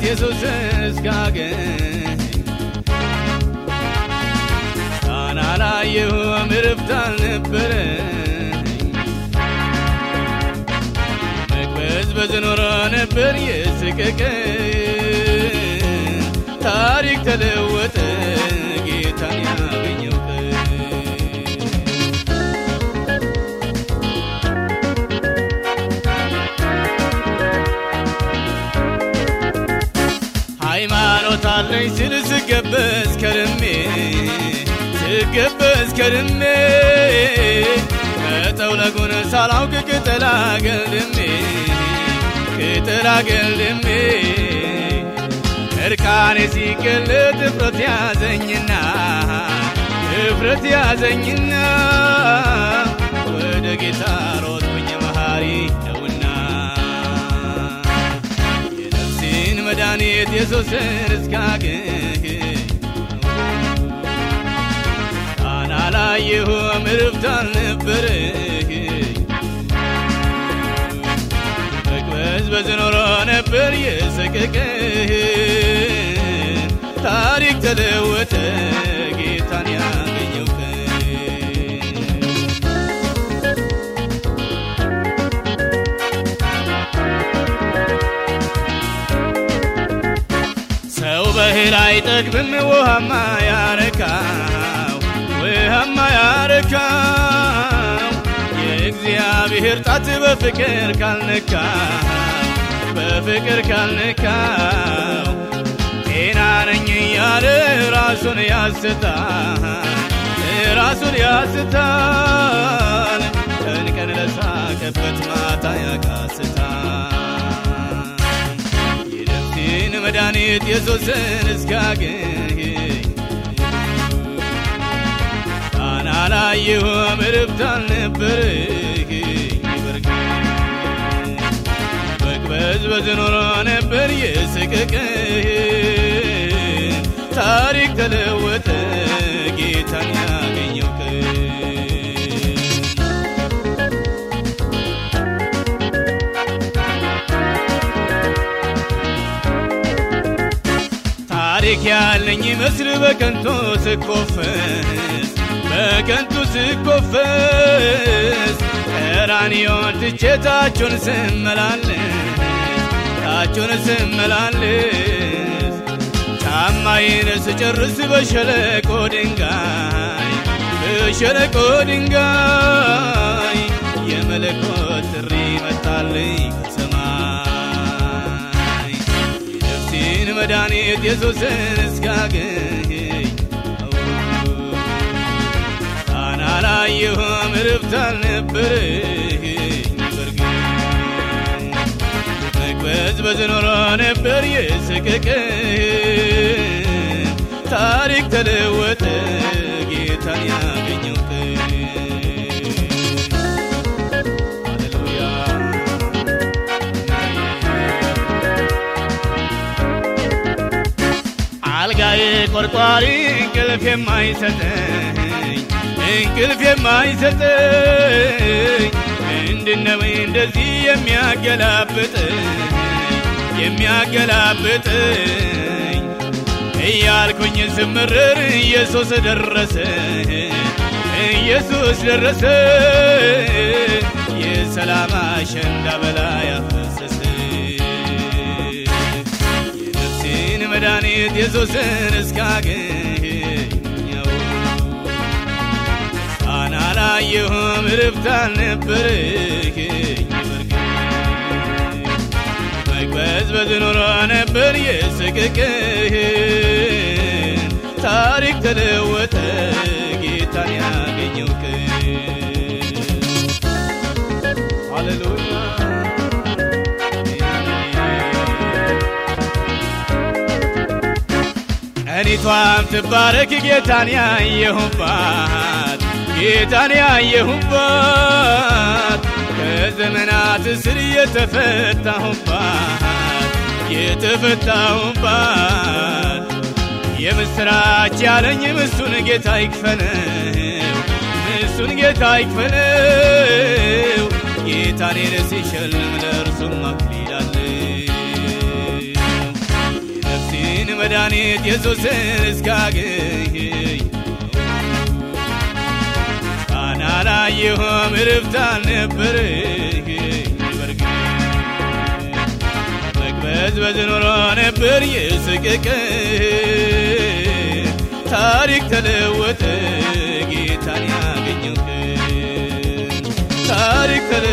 ኢየሱስን እስካገኝ ጣና ላየሁም እረፍት አልነበረኝ መቅበዝበዝ ነበር የስቅቅን ታሪክ ተለወጠ ጌታን አለኝ ስል ስገበዝ ከርሜ ስገበዝ ከርሜ። መጠውለጉን ሳላውቅ ቅጠላ ገልድሜ ቅጠላ ገልድሜ። እርቃኔ ሲገለጥ እፍረት ያዘኝና እፍረት ያዘኝና ወደ ጌታ መድኃኒት ኢየሱስን እስካገኝ ጣና ላየሁም እረፍት አልነበረኝ። መቅበዝበዝ ኖሮ ነበር የሰቀቀን ታሪክ ተለወጠ ሰው በእህል አይጠግብም ውሃማ ያረካው ውሃማ ያረካው። የእግዚአብሔር ጣት በፍቅር ካልነካው በፍቅር ካልነካው። ጤና ነኝ እያለ ራሱን ያስታል ራሱን ያስታል። ቀን ቀን ለሳቀበት ማታ ያቃስታል ኢየሱስን እስካገኝ ጣና ላየሁም እረፍት አልነበረኝ መቅበዝበዝ ኖሮ ነበር የስቅቅን ታሪክ ተለወጠ ታሪክ ያለኝ መስል በከንቱ ስኮፈስ በከንቱ ስኮፈስ ቀራንዮን ትቼ ታቹን ስመላለስ ታቹን ስመላለስ። ጫማዬን ስጨርስ በሸለቆ ድንጋይ በሸለቆ ድንጋይ የመለኮት ኢየሱስን እስካገኝ ጣና ላየሁም እረፍት አልነበረኝ በርግጥ መቅበዝበዝ ነበር የስቅቅን ታሪክ ተለወጠ ጌታን ያገኘው አልጋዬ ቆርቋሪ እንቅልፍ የማይሰጠኝ እንቅልፍ የማይሰጠኝ ምንድነው እንደዚህ የሚያገላብጠኝ የሚያገላብጠኝ? እያልኩኝ ስምርር ኢየሱስ ደረሰ ኢየሱስ ደረሰ። የሰላም አሸንዳ በላይ ኢየሱስን እስካገኘው። ጣና ላየሁም እረፍት አልነበረኝ መቅበዝበዝ ኖሮ ነበር የስቅቅን ታሪክ ተለወጠ ጌታን ያገኘው ሃሌሉያ ቀኒቷም ትባረክ ጌታን ያየሁባት ጌታን ያየሁባት ከዘመናት ስር የተፈታሁባት የተፈታሁባት። የምስራች ያለኝ ምሱን ጌታ ይክፈለው ምሱን ጌታ ይክፈለው ጌታኔን ሲሸልም ለእርሱም አክሊል መድኃኒት ኢየሱስን እስካገኝ ቃና ላየሁም እረፍት አልነበረኝ። በርግጥ መቅበዝበዝ ነበር የስቅቅን ታሪክ ተለወጠ ጌታን ያገኘው ታሪክ ተለ